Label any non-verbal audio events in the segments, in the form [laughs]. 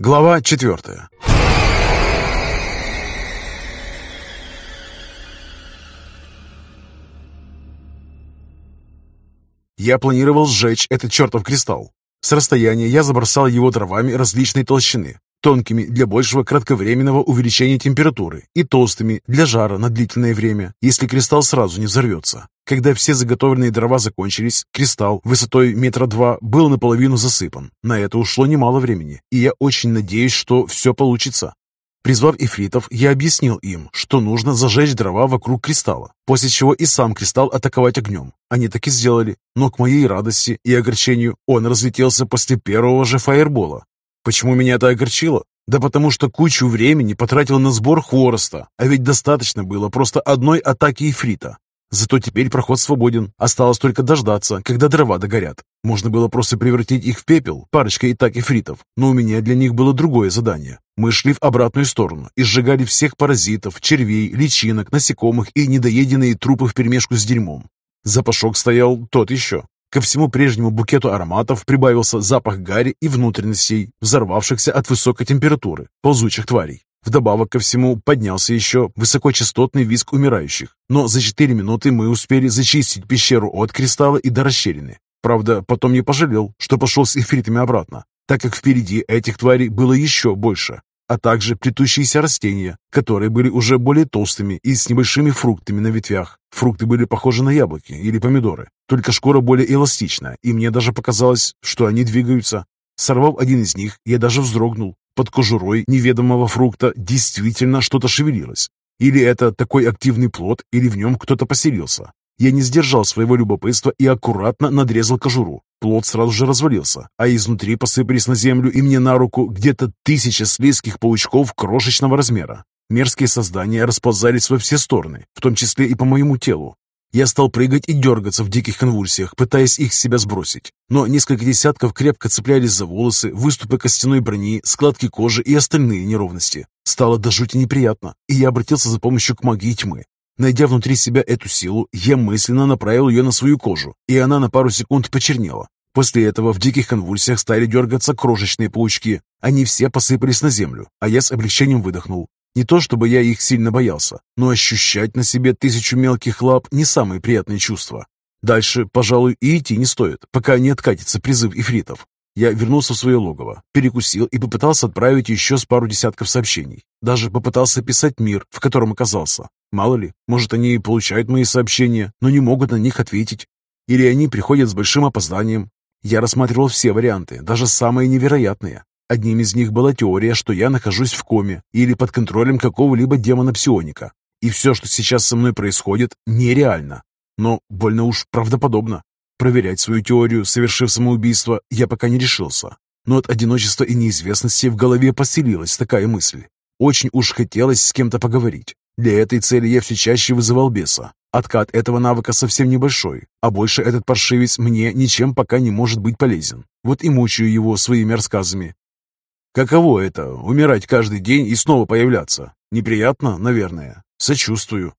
Глава четвертая. Я планировал сжечь этот чертов кристалл. С расстояния я забросал его дровами различной толщины, тонкими для большего кратковременного увеличения температуры и толстыми для жара на длительное время, если кристалл сразу не взорвется. Когда все заготовленные дрова закончились, кристалл высотой метра два был наполовину засыпан. На это ушло немало времени, и я очень надеюсь, что все получится. Призвав ифритов, я объяснил им, что нужно зажечь дрова вокруг кристалла, после чего и сам кристалл атаковать огнем. Они так и сделали, но к моей радости и огорчению он разлетелся после первого же фаербола. Почему меня это огорчило? Да потому что кучу времени потратил на сбор хвороста, а ведь достаточно было просто одной атаки ифрита. Зато теперь проход свободен. Осталось только дождаться, когда дрова догорят. Можно было просто превратить их в пепел, парочкой и так эфритов. Но у меня для них было другое задание. Мы шли в обратную сторону и сжигали всех паразитов, червей, личинок, насекомых и недоеденные трупы вперемешку с дерьмом. Запашок стоял тот еще. Ко всему прежнему букету ароматов прибавился запах гари и внутренностей, взорвавшихся от высокой температуры, ползучих тварей. Вдобавок ко всему поднялся еще высокочастотный визг умирающих, но за четыре минуты мы успели зачистить пещеру от кристалла и до расщелины. Правда, потом не пожалел, что пошел с эфритами обратно, так как впереди этих тварей было еще больше, а также плетущиеся растения, которые были уже более толстыми и с небольшими фруктами на ветвях. Фрукты были похожи на яблоки или помидоры, только шкура более эластичная, и мне даже показалось, что они двигаются. Сорвав один из них, я даже вздрогнул, под кожурой неведомого фрукта действительно что-то шевелилось. Или это такой активный плод, или в нем кто-то поселился. Я не сдержал своего любопытства и аккуратно надрезал кожуру. Плод сразу же развалился, а изнутри посыпались на землю и мне на руку где-то тысяча слизких паучков крошечного размера. Мерзкие создания расползались во все стороны, в том числе и по моему телу. Я стал прыгать и дергаться в диких конвульсиях, пытаясь их с себя сбросить. Но несколько десятков крепко цеплялись за волосы, выступы костяной брони, складки кожи и остальные неровности. Стало до жути неприятно, и я обратился за помощью к магии тьмы. Найдя внутри себя эту силу, я мысленно направил ее на свою кожу, и она на пару секунд почернела. После этого в диких конвульсиях стали дергаться крошечные паучки. Они все посыпались на землю, а я с облегчением выдохнул. Не то чтобы я их сильно боялся, но ощущать на себе тысячу мелких лап не самое приятное чувство. Дальше, пожалуй, и идти не стоит, пока не откатится призыв ифритов. Я вернулся в свое логово, перекусил и попытался отправить еще с пару десятков сообщений. Даже попытался писать мир, в котором оказался. Мало ли, может, они получают мои сообщения, но не могут на них ответить. Или они приходят с большим опозданием. Я рассматривал все варианты, даже самые невероятные. Одним из них была теория, что я нахожусь в коме или под контролем какого-либо демона-псионика. И все, что сейчас со мной происходит, нереально. Но больно уж правдоподобно. Проверять свою теорию, совершив самоубийство, я пока не решился. Но от одиночества и неизвестности в голове поселилась такая мысль. Очень уж хотелось с кем-то поговорить. Для этой цели я все чаще вызывал беса. Откат этого навыка совсем небольшой, а больше этот паршивец мне ничем пока не может быть полезен. Вот и мучаю его своими рассказами, Каково это — умирать каждый день и снова появляться? Неприятно, наверное. Сочувствую.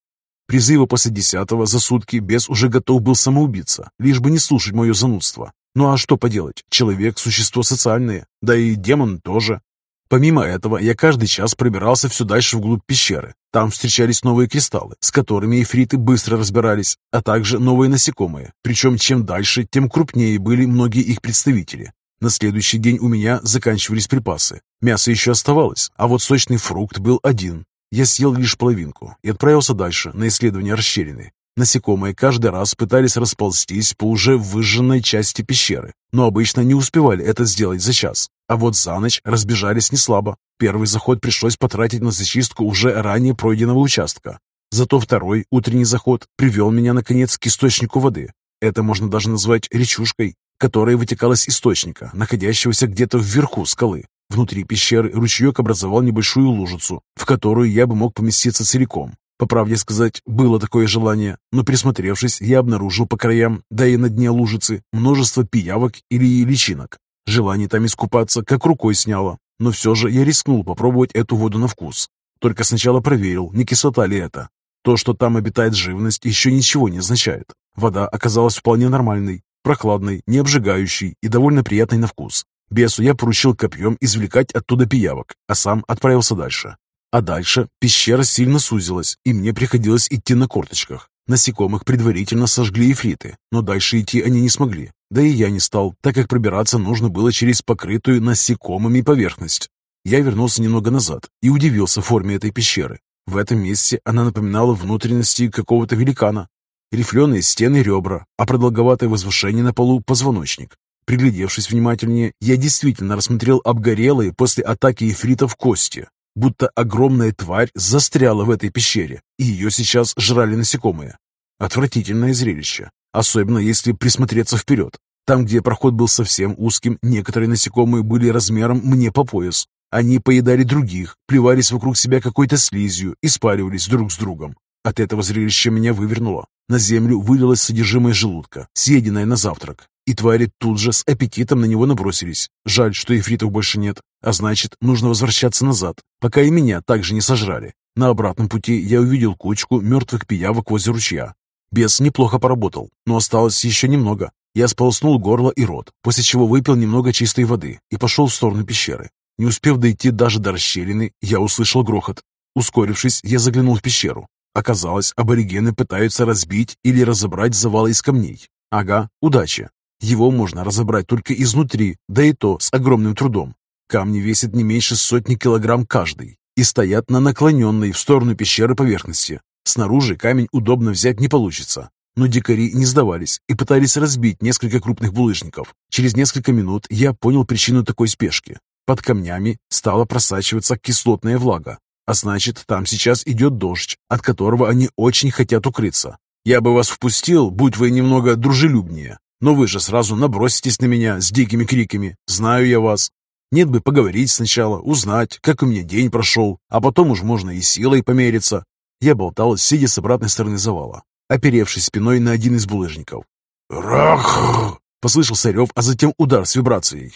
Призыва после десятого за сутки бес уже готов был самоубиться, лишь бы не слушать мое занудство. Ну а что поделать? Человек – существо социальное, да и демон тоже. Помимо этого, я каждый час пробирался все дальше вглубь пещеры. Там встречались новые кристаллы, с которыми эфриты быстро разбирались, а также новые насекомые. Причем чем дальше, тем крупнее были многие их представители. На следующий день у меня заканчивались припасы. Мясо еще оставалось, а вот сочный фрукт был один. Я съел лишь половинку и отправился дальше, на исследование расщелины. Насекомые каждый раз пытались расползтись по уже выжженной части пещеры, но обычно не успевали это сделать за час. А вот за ночь разбежались неслабо. Первый заход пришлось потратить на зачистку уже ранее пройденного участка. Зато второй, утренний заход, привел меня, наконец, к источнику воды. Это можно даже назвать речушкой которая вытекала с источника, находящегося где-то вверху скалы. Внутри пещеры ручеек образовал небольшую лужицу, в которую я бы мог поместиться целиком. По правде сказать, было такое желание, но присмотревшись, я обнаружил по краям, да и на дне лужицы, множество пиявок или личинок. Желание там искупаться как рукой сняло, но все же я рискнул попробовать эту воду на вкус. Только сначала проверил, не кислота ли это. То, что там обитает живность, еще ничего не означает. Вода оказалась вполне нормальной, прохладный, не обжигающий и довольно приятный на вкус. Бесу я поручил копьем извлекать оттуда пиявок, а сам отправился дальше. А дальше пещера сильно сузилась, и мне приходилось идти на корточках. Насекомых предварительно сожгли эфриты, но дальше идти они не смогли. Да и я не стал, так как пробираться нужно было через покрытую насекомыми поверхность. Я вернулся немного назад и удивился форме этой пещеры. В этом месте она напоминала внутренности какого-то великана. Рифленые стены ребра, а продолговатое возвышение на полу – позвоночник. Приглядевшись внимательнее, я действительно рассмотрел обгорелые после атаки эфритов кости, будто огромная тварь застряла в этой пещере, и ее сейчас жрали насекомые. Отвратительное зрелище, особенно если присмотреться вперед. Там, где проход был совсем узким, некоторые насекомые были размером мне по пояс. Они поедали других, плевались вокруг себя какой-то слизью и спаривались друг с другом. От этого зрелища меня вывернуло. На землю вылилось содержимое желудка, съеденное на завтрак. И твари тут же с аппетитом на него набросились. Жаль, что эфритов больше нет. А значит, нужно возвращаться назад, пока и меня также не сожрали. На обратном пути я увидел кучку мертвых пиявок возле ручья. Бес неплохо поработал, но осталось еще немного. Я сполоснул горло и рот, после чего выпил немного чистой воды и пошел в сторону пещеры. Не успев дойти даже до расщелины, я услышал грохот. Ускорившись, я заглянул в пещеру. Оказалось, аборигены пытаются разбить или разобрать завалы из камней. Ага, удача. Его можно разобрать только изнутри, да и то с огромным трудом. Камни весят не меньше сотни килограмм каждый и стоят на наклоненной в сторону пещеры поверхности. Снаружи камень удобно взять не получится. Но дикари не сдавались и пытались разбить несколько крупных булыжников. Через несколько минут я понял причину такой спешки. Под камнями стала просачиваться кислотная влага, а значит, там сейчас идет дождь, от которого они очень хотят укрыться. Я бы вас впустил, будь вы немного дружелюбнее, но вы же сразу наброситесь на меня с дикими криками. Знаю я вас. Нет бы поговорить сначала, узнать, как у меня день прошел, а потом уж можно и силой помериться. Я болтал, сидя с обратной стороны завала, оперевшись спиной на один из булыжников. «Рах!» — послышался рев, а затем удар с вибрацией.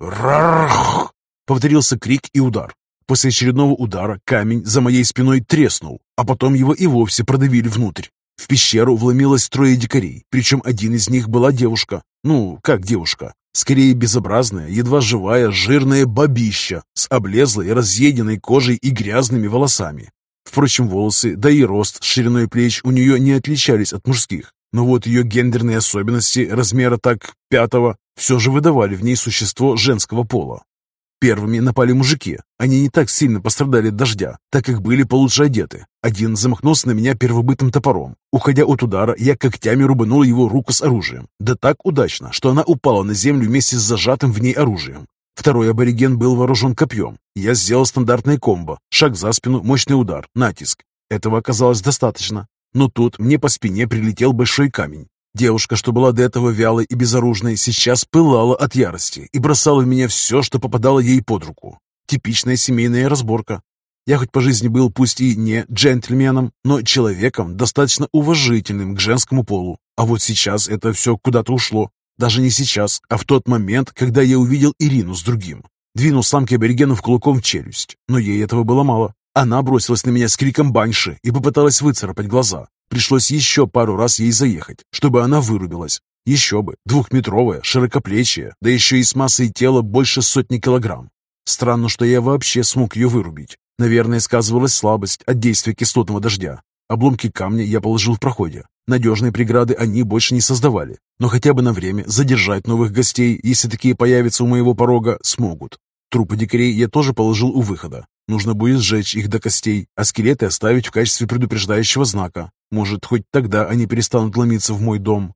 «Рах!» — повторился крик и удар. После очередного удара камень за моей спиной треснул, а потом его и вовсе продавили внутрь. В пещеру вломилось трое дикарей, причем один из них была девушка. Ну, как девушка? Скорее безобразная, едва живая, жирная бабища с облезлой, разъеденной кожей и грязными волосами. Впрочем, волосы, да и рост с шириной плеч у нее не отличались от мужских. Но вот ее гендерные особенности размера так пятого все же выдавали в ней существо женского пола. Первыми напали мужики. Они не так сильно пострадали от дождя, так как были получше одеты. Один замахнулся на меня первобытным топором. Уходя от удара, я когтями рубанул его руку с оружием. Да так удачно, что она упала на землю вместе с зажатым в ней оружием. Второй абориген был вооружен копьем. Я сделал стандартное комбо. Шаг за спину, мощный удар, натиск. Этого оказалось достаточно. Но тут мне по спине прилетел большой камень. Девушка, что была до этого вялой и безоружной, сейчас пылала от ярости и бросала в меня все, что попадало ей под руку. Типичная семейная разборка. Я хоть по жизни был пусть и не джентльменом, но человеком, достаточно уважительным к женскому полу. А вот сейчас это все куда-то ушло. Даже не сейчас, а в тот момент, когда я увидел Ирину с другим. Двинул самки аборигенов кулаком в челюсть, но ей этого было мало. Она бросилась на меня с криком баньши и попыталась выцарапать глаза. Пришлось еще пару раз ей заехать, чтобы она вырубилась. Еще бы, двухметровая, широкоплечья, да еще и с массой тела больше сотни килограмм. Странно, что я вообще смог ее вырубить. Наверное, сказывалась слабость от действия кислотного дождя. Обломки камня я положил в проходе. Надежные преграды они больше не создавали, но хотя бы на время задержать новых гостей, если такие появятся у моего порога, смогут. Трупы дикарей я тоже положил у выхода. Нужно будет сжечь их до костей, а скелеты оставить в качестве предупреждающего знака. Может, хоть тогда они перестанут ломиться в мой дом.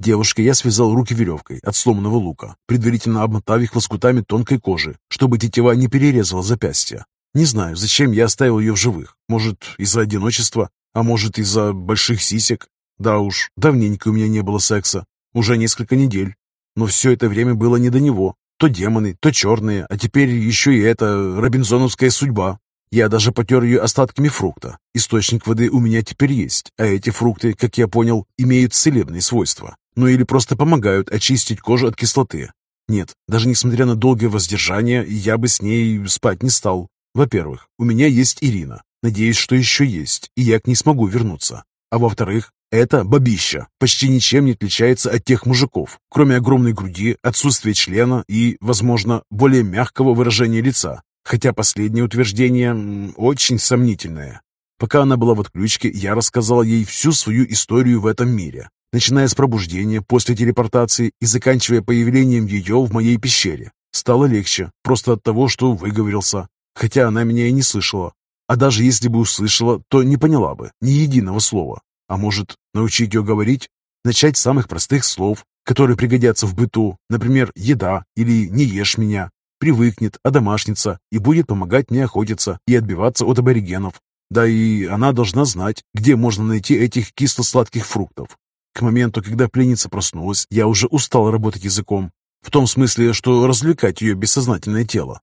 Девушке я связал руки веревкой от сломанного лука, предварительно обмотав их лоскутами тонкой кожи, чтобы тетива не перерезала запястья. Не знаю, зачем я оставил ее в живых. Может, из-за одиночества, а может, из-за больших сисек. Да уж, давненько у меня не было секса. Уже несколько недель. Но все это время было не до него. То демоны, то черные, а теперь еще и эта робинзоновская судьба. Я даже потер ее остатками фрукта. Источник воды у меня теперь есть, а эти фрукты, как я понял, имеют целебные свойства. Ну или просто помогают очистить кожу от кислоты. Нет, даже несмотря на долгое воздержание, я бы с ней спать не стал. Во-первых, у меня есть Ирина. Надеюсь, что еще есть, и я к ней смогу вернуться. А во-вторых, Это бабища. Почти ничем не отличается от тех мужиков, кроме огромной груди, отсутствия члена и, возможно, более мягкого выражения лица. Хотя последнее утверждение очень сомнительное. Пока она была в отключке, я рассказал ей всю свою историю в этом мире, начиная с пробуждения после телепортации и заканчивая появлением ее в моей пещере. Стало легче, просто от того, что выговорился, хотя она меня и не слышала. А даже если бы услышала, то не поняла бы ни единого слова. А может, научить ее говорить? Начать с самых простых слов, которые пригодятся в быту, например, «еда» или «не ешь меня». Привыкнет, одомашнится и будет помогать мне охотиться и отбиваться от аборигенов. Да и она должна знать, где можно найти этих кисло-сладких фруктов. К моменту, когда пленница проснулась, я уже устал работать языком. В том смысле, что развлекать ее бессознательное тело.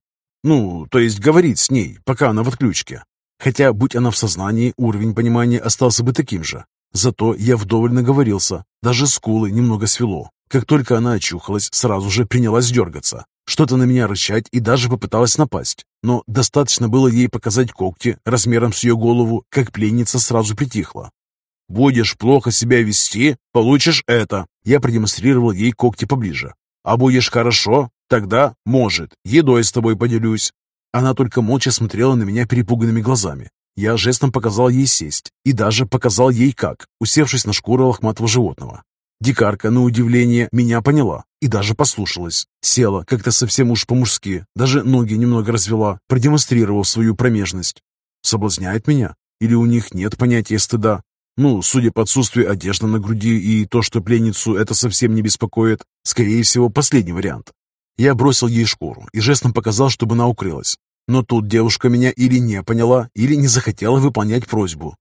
Ну, то есть говорить с ней, пока она в отключке. Хотя, будь она в сознании, уровень понимания остался бы таким же. Зато я вдоволь наговорился, даже скулы немного свело. Как только она очухалась, сразу же принялась дергаться. Что-то на меня рычать и даже попыталась напасть. Но достаточно было ей показать когти размером с ее голову, как пленница сразу притихла. «Будешь плохо себя вести, получишь это». Я продемонстрировал ей когти поближе. «А будешь хорошо, тогда, может, едой с тобой поделюсь». Она только молча смотрела на меня перепуганными глазами. Я жестом показал ей сесть и даже показал ей как, усевшись на шкуру лохматого животного. Дикарка, на удивление, меня поняла и даже послушалась. Села как-то совсем уж по-мужски, даже ноги немного развела, продемонстрировав свою промежность. Соблазняет меня? Или у них нет понятия стыда? Ну, судя по отсутствию одежды на груди и то, что пленницу это совсем не беспокоит, скорее всего, последний вариант. Я бросил ей шкуру и жестом показал, чтобы она укрылась. Но тут девушка меня или не поняла, или не захотела выполнять просьбу.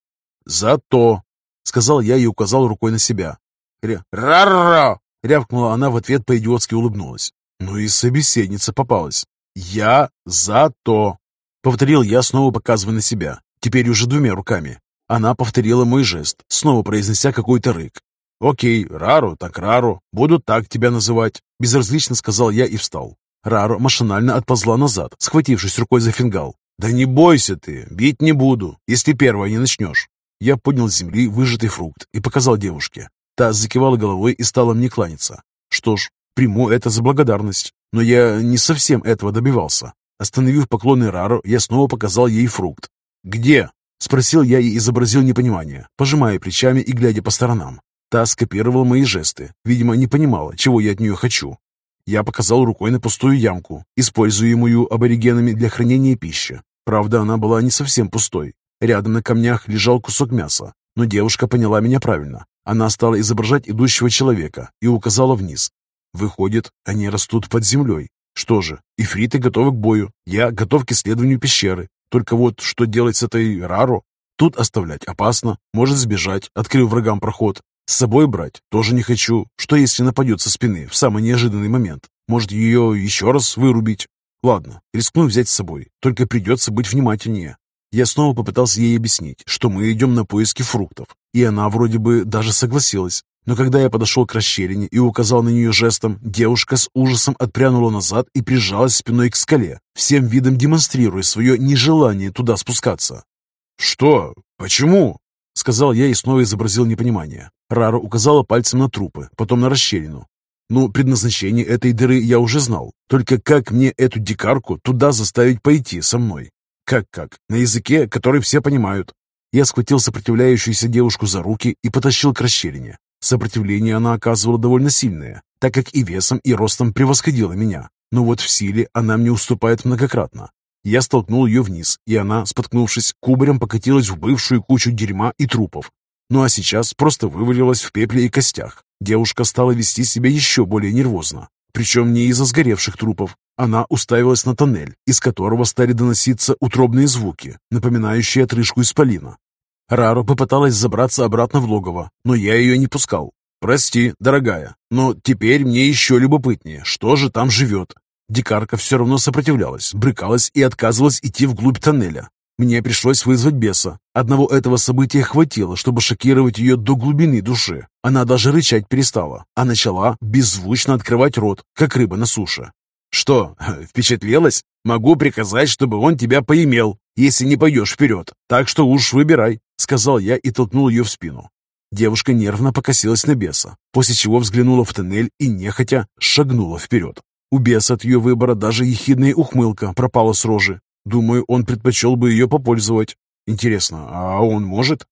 «Зато!» — сказал я и указал рукой на себя. «Ра-ра!» — рявкнула она в ответ, по-идиотски улыбнулась. Ну и собеседница попалась. «Я зато!» — повторил я, снова показывая на себя, теперь уже двумя руками. Она повторила мой жест, снова произнеся какой-то рык. «Окей, Рару, так Рару, буду так тебя называть», — безразлично сказал я и встал. Раро машинально отползла назад, схватившись рукой за фингал. «Да не бойся ты, бить не буду, если первое не начнешь». Я поднял с земли выжатый фрукт и показал девушке. Та закивала головой и стала мне кланяться. Что ж, приму это за благодарность. Но я не совсем этого добивался. Остановив поклонный Рару, я снова показал ей фрукт. «Где?» — спросил я и изобразил непонимание, пожимая плечами и глядя по сторонам. Та скопировала мои жесты, видимо, не понимала, чего я от нее хочу. Я показал рукой на пустую ямку, используемую аборигенами для хранения пищи. Правда, она была не совсем пустой. Рядом на камнях лежал кусок мяса, но девушка поняла меня правильно. Она стала изображать идущего человека и указала вниз. Выходит, они растут под землей. Что же, ифриты готовы к бою. Я готов к исследованию пещеры. Только вот что делать с этой Раро? Тут оставлять опасно, может сбежать, открыв врагам проход. С собой брать тоже не хочу. Что если нападет со спины в самый неожиданный момент? Может, ее еще раз вырубить? Ладно, рискну взять с собой, только придется быть внимательнее. Я снова попытался ей объяснить, что мы идем на поиски фруктов, и она вроде бы даже согласилась. Но когда я подошел к расщелине и указал на нее жестом, девушка с ужасом отпрянула назад и прижалась спиной к скале, всем видом демонстрируя свое нежелание туда спускаться. «Что? Почему?» — сказал я и снова изобразил непонимание. Рара указала пальцем на трупы, потом на расщелину. Ну, предназначение этой дыры я уже знал. Только как мне эту дикарку туда заставить пойти со мной? Как-как? На языке, который все понимают. Я схватил сопротивляющуюся девушку за руки и потащил к расщелине. Сопротивление она оказывала довольно сильное, так как и весом, и ростом превосходила меня. Но вот в силе она мне уступает многократно. Я столкнул ее вниз, и она, споткнувшись, кубарем покатилась в бывшую кучу дерьма и трупов, ну а сейчас просто вывалилась в пепле и костях. Девушка стала вести себя еще более нервозно. Причем не из-за сгоревших трупов. Она уставилась на тоннель, из которого стали доноситься утробные звуки, напоминающие отрыжку исполина. Раро попыталась забраться обратно в логово, но я ее не пускал. «Прости, дорогая, но теперь мне еще любопытнее, что же там живет?» Дикарка все равно сопротивлялась, брыкалась и отказывалась идти вглубь тоннеля. Мне пришлось вызвать беса. Одного этого события хватило, чтобы шокировать ее до глубины души. Она даже рычать перестала, а начала беззвучно открывать рот, как рыба на суше. «Что, [laughs] впечатлилась? Могу приказать, чтобы он тебя поимел, если не пойдешь вперед. Так что уж выбирай», — сказал я и толкнул ее в спину. Девушка нервно покосилась на беса, после чего взглянула в тоннель и, нехотя, шагнула вперед. У беса от ее выбора даже ехидная ухмылка пропала с рожи. Думаю, он предпочел бы ее попользовать. Интересно, а он может?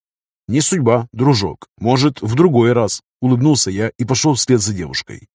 Не судьба, дружок. Может, в другой раз. Улыбнулся я и пошел вслед за девушкой.